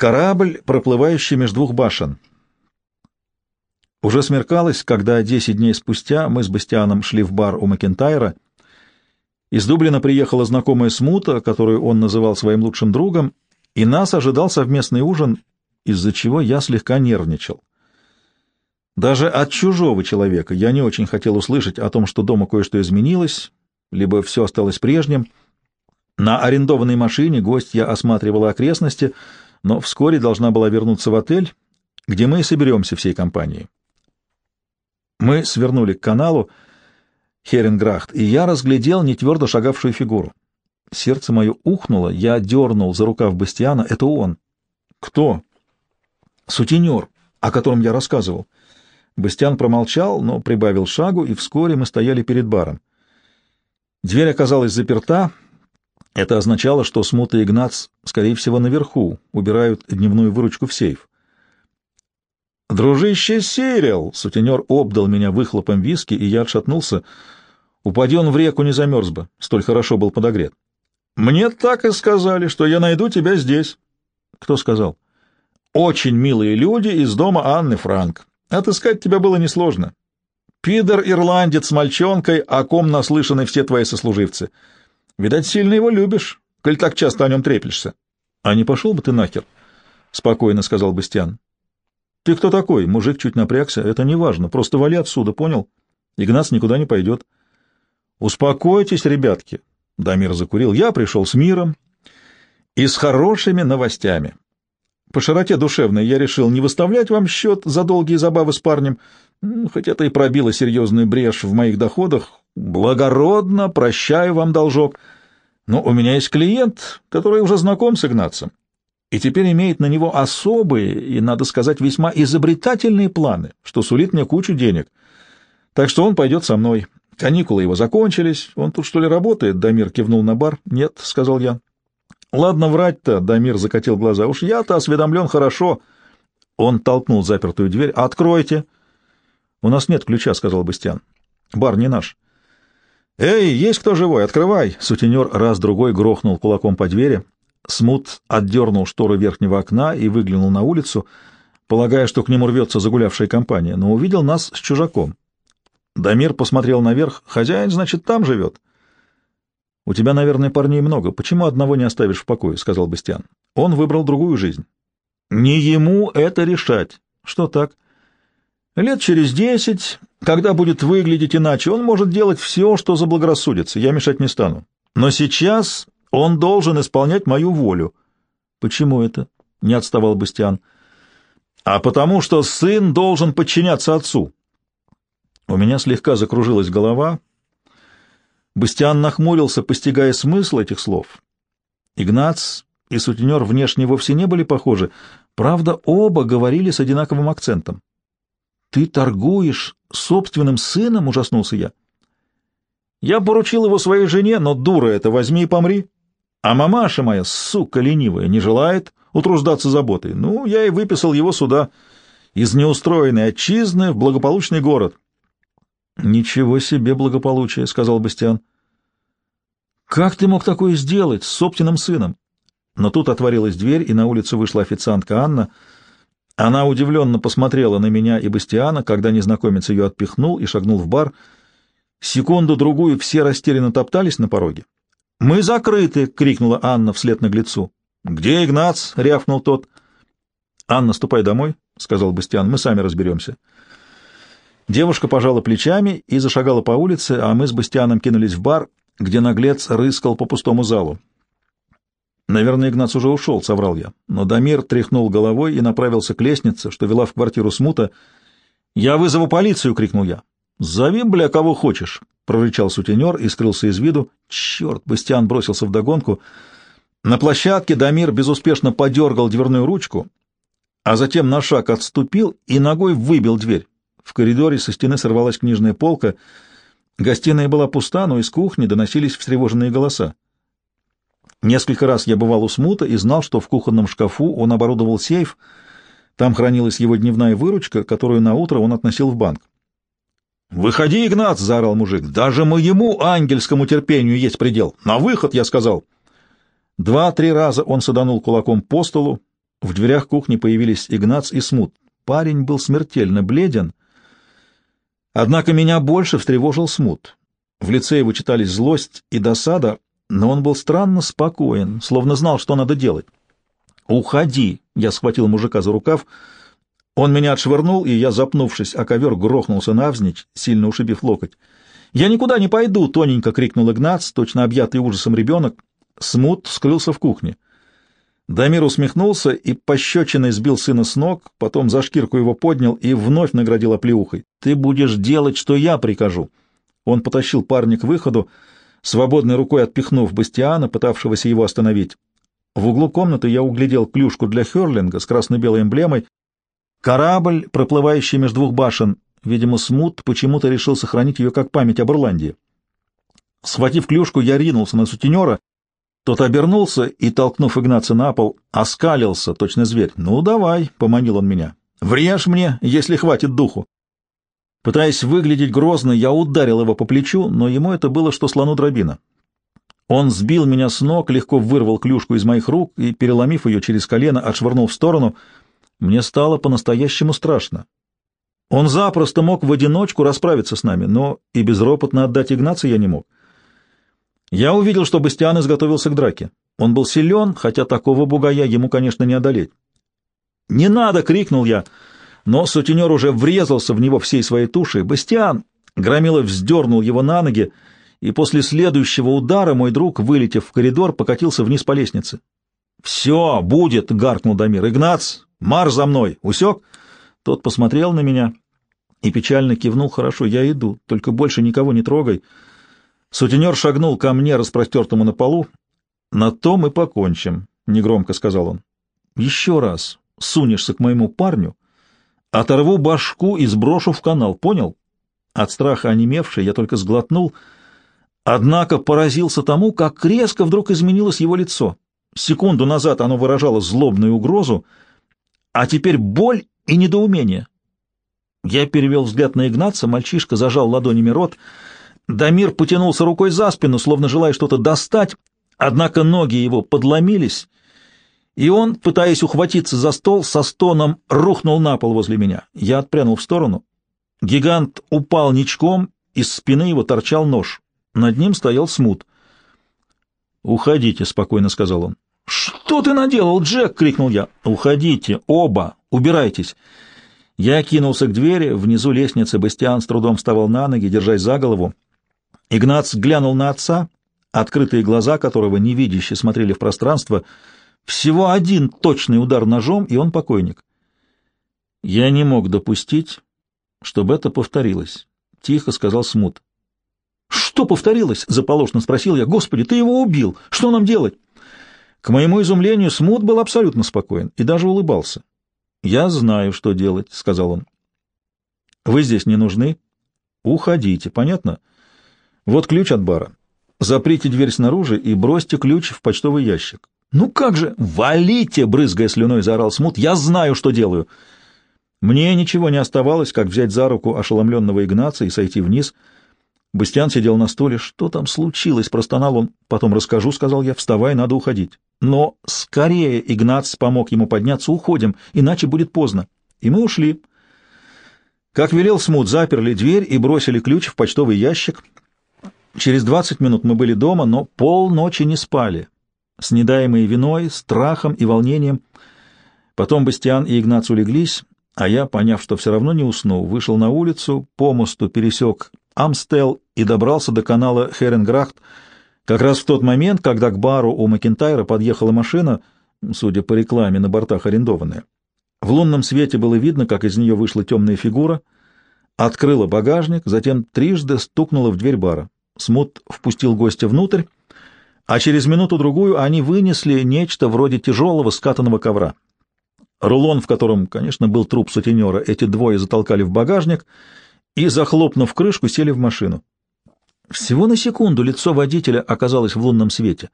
Корабль, проплывающий между двух башен. Уже смеркалось, когда десять дней спустя мы с Бастианом шли в бар у Макентайра. Из Дублина приехала знакомая Смута, которую он называл своим лучшим другом, и нас ожидал совместный ужин, из-за чего я слегка нервничал. Даже от чужого человека я не очень хотел услышать о том, что дома кое-что изменилось, либо все осталось прежним. На арендованной машине гость я осматривала окрестности, но вскоре должна была вернуться в отель, где мы и соберемся всей компанией. Мы свернули к каналу Херенграхт, и я разглядел нетвердо шагавшую фигуру. Сердце мое ухнуло, я дернул за рукав Бастиана. Это он. Кто? Сутенер, о котором я рассказывал. Бастиан промолчал, но прибавил шагу, и вскоре мы стояли перед баром. Дверь оказалась заперта. Это означало, что Смута и Игнац, скорее всего, наверху, убирают дневную выручку в сейф. «Дружище Сирил!» — сутенер обдал меня выхлопом виски, и я отшатнулся. Упади он в реку, не замерз бы, столь хорошо был подогрет. «Мне так и сказали, что я найду тебя здесь». «Кто сказал?» «Очень милые люди из дома Анны Франк. Отыскать тебя было несложно. Пидор-ирландец с мальчонкой, о ком наслышаны все твои сослуживцы. Видать, сильно его любишь, коль так часто о нем треплешься». «А не пошел бы ты нахер?» — спокойно сказал Бастиан. «Ты кто такой?» Мужик чуть напрягся. «Это не важно. Просто вали отсюда, понял? Игнас никуда не пойдет». «Успокойтесь, ребятки!» Дамир закурил. «Я пришел с миром и с хорошими новостями. По широте душевной я решил не выставлять вам счет за долгие забавы с парнем, хоть это и пробило серьезную брешь в моих доходах. Благородно прощаю вам должок. Но у меня есть клиент, который уже знаком с Игнацем и теперь имеет на него особые и, надо сказать, весьма изобретательные планы, что сулит мне кучу денег. Так что он пойдет со мной. Каникулы его закончились. Он тут, что ли, работает?» Дамир кивнул на бар. «Нет», — сказал я. «Ладно врать-то», — Дамир закатил глаза. «Уж я-то осведомлен хорошо». Он толкнул запертую дверь. «Откройте». «У нас нет ключа», — сказал Бастиан. «Бар не наш». «Эй, есть кто живой? Открывай!» Сутенер раз-другой грохнул кулаком по двери. Смут отдернул шторы верхнего окна и выглянул на улицу, полагая, что к нему рвется загулявшая компания, но увидел нас с чужаком. Дамир посмотрел наверх. «Хозяин, значит, там живет?» «У тебя, наверное, парней много. Почему одного не оставишь в покое?» — сказал Бастиан. «Он выбрал другую жизнь». «Не ему это решать». «Что так?» «Лет через десять, когда будет выглядеть иначе, он может делать все, что заблагорассудится. Я мешать не стану. Но сейчас он должен исполнять мою волю. Почему это? Не отставал Бастиан. А потому что сын должен подчиняться отцу. У меня слегка закружилась голова. Бастиан нахмурился, постигая смысл этих слов. Игнац и сутенер внешне вовсе не были похожи. Правда, оба говорили с одинаковым акцентом. «Ты торгуешь собственным сыном?» — ужаснулся я. «Я поручил его своей жене, но дура это, возьми и помри». А мамаша моя, сука ленивая, не желает утруждаться заботой. Ну, я и выписал его сюда, из неустроенной отчизны в благополучный город. — Ничего себе благополучие, — сказал Бастиан. — Как ты мог такое сделать с собственным сыном? Но тут отворилась дверь, и на улицу вышла официантка Анна. Она удивленно посмотрела на меня и Бастиана, когда незнакомец ее отпихнул и шагнул в бар. Секунду-другую все растерянно топтались на пороге. «Мы закрыты!» — крикнула Анна вслед наглецу. «Где Игнац?» — рявкнул тот. «Анна, ступай домой», — сказал Бастиан. «Мы сами разберемся». Девушка пожала плечами и зашагала по улице, а мы с Бастианом кинулись в бар, где наглец рыскал по пустому залу. «Наверное, Игнац уже ушел», — соврал я. Но Дамир тряхнул головой и направился к лестнице, что вела в квартиру смута. «Я вызову полицию!» — крикнул я. «Зови, бля, кого хочешь!» — прорычал сутенер и скрылся из виду. «Черт!» — Бастиан бросился вдогонку. На площадке Дамир безуспешно подергал дверную ручку, а затем на шаг отступил и ногой выбил дверь. В коридоре со стены сорвалась книжная полка. Гостиная была пуста, но из кухни доносились встревоженные голоса. Несколько раз я бывал у Смута и знал, что в кухонном шкафу он оборудовал сейф. Там хранилась его дневная выручка, которую на утро он относил в банк. «Выходи, Игнат!» — заорал мужик. «Даже моему ангельскому терпению есть предел. На выход, я сказал!» Два-три раза он саданул кулаком по столу, В дверях кухни появились Игнац и Смут. Парень был смертельно бледен, однако меня больше встревожил Смут. В лице его читались злость и досада, но он был странно спокоен, словно знал, что надо делать. «Уходи!» — я схватил мужика за рукав. Он меня отшвырнул, и я, запнувшись о ковер, грохнулся навзничь, сильно ушибив локоть. «Я никуда не пойду!» — тоненько крикнул Игнац, точно объятый ужасом ребенок. Смут скрылся в кухне. Дамир усмехнулся и пощечиной сбил сына с ног, потом за шкирку его поднял и вновь наградил оплеухой. «Ты будешь делать, что я прикажу!» Он потащил парня к выходу, свободной рукой отпихнув Бастиана, пытавшегося его остановить. В углу комнаты я углядел клюшку для херлинга с красно-белой эмблемой, корабль, проплывающий между двух башен. Видимо, Смут почему-то решил сохранить ее как память об Ирландии. Схватив клюшку, я ринулся на сутенера, тот обернулся и, толкнув Игнаца на пол, оскалился, точно зверь. «Ну, давай», — поманил он меня, — «врежь мне, если хватит духу». Пытаясь выглядеть грозно, я ударил его по плечу, но ему это было что слону дробина. Он сбил меня с ног, легко вырвал клюшку из моих рук и, переломив ее через колено, отшвырнул в сторону. Мне стало по-настоящему страшно. Он запросто мог в одиночку расправиться с нами, но и безропотно отдать Игнаца я не мог. Я увидел, что Бастиан изготовился к драке. Он был силен, хотя такого бугая ему, конечно, не одолеть. «Не надо!» — крикнул я, но сутенер уже врезался в него всей своей тушей. «Бастиан!» — Громилов вздернул его на ноги, и после следующего удара мой друг, вылетев в коридор, покатился вниз по лестнице. «Все, будет!» — гаркнул Дамир. «Игнац, марш за мной! Усек?» Тот посмотрел на меня и печально кивнул. «Хорошо, я иду, только больше никого не трогай». Сутенер шагнул ко мне, распростертому на полу. «На то мы покончим», — негромко сказал он. «Еще раз сунешься к моему парню, оторву башку и сброшу в канал, понял?» От страха онемевший я только сглотнул, однако поразился тому, как резко вдруг изменилось его лицо. Секунду назад оно выражало злобную угрозу, а теперь боль и недоумение. Я перевел взгляд на Игнаца, мальчишка зажал ладонями рот — Дамир потянулся рукой за спину, словно желая что-то достать, однако ноги его подломились, и он, пытаясь ухватиться за стол, со стоном рухнул на пол возле меня. Я отпрянул в сторону. Гигант упал ничком, из спины его торчал нож. Над ним стоял смут. «Уходите», — спокойно сказал он. «Что ты наделал, Джек?» — крикнул я. «Уходите, оба, убирайтесь». Я кинулся к двери, внизу лестницы Бастиан с трудом вставал на ноги, держась за голову. Игнац глянул на отца, открытые глаза которого невидяще смотрели в пространство. Всего один точный удар ножом, и он покойник. «Я не мог допустить, чтобы это повторилось», — тихо сказал Смут. «Что повторилось?» — заполошно спросил я. «Господи, ты его убил! Что нам делать?» К моему изумлению, Смут был абсолютно спокоен и даже улыбался. «Я знаю, что делать», — сказал он. «Вы здесь не нужны. Уходите, понятно?» Вот ключ от бара. Заприте дверь снаружи и бросьте ключ в почтовый ящик. Ну как же? Валите, брызгая слюной, заорал Смут. Я знаю, что делаю. Мне ничего не оставалось, как взять за руку ошеломленного Игнаца и сойти вниз. Бастиан сидел на стуле. Что там случилось? Простонал он. Потом расскажу, сказал я. Вставай, надо уходить. Но скорее Игнац помог ему подняться. Уходим, иначе будет поздно. И мы ушли. Как велел Смут, заперли дверь и бросили ключ в почтовый ящик, Через двадцать минут мы были дома, но полночи не спали, снедаемые виной, страхом и волнением. Потом Бастиан и Игнац улеглись, а я, поняв, что все равно не усну, вышел на улицу, по мосту пересек Амстел и добрался до канала Херенграхт, как раз в тот момент, когда к бару у Макентайра подъехала машина, судя по рекламе, на бортах арендованная. В лунном свете было видно, как из нее вышла темная фигура, открыла багажник, затем трижды стукнула в дверь бара. Смут впустил гостя внутрь, а через минуту-другую они вынесли нечто вроде тяжелого скатанного ковра. Рулон, в котором, конечно, был труп сутенера, эти двое затолкали в багажник и, захлопнув крышку, сели в машину. Всего на секунду лицо водителя оказалось в лунном свете.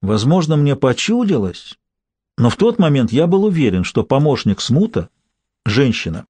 Возможно, мне почудилось, но в тот момент я был уверен, что помощник Смута — женщина.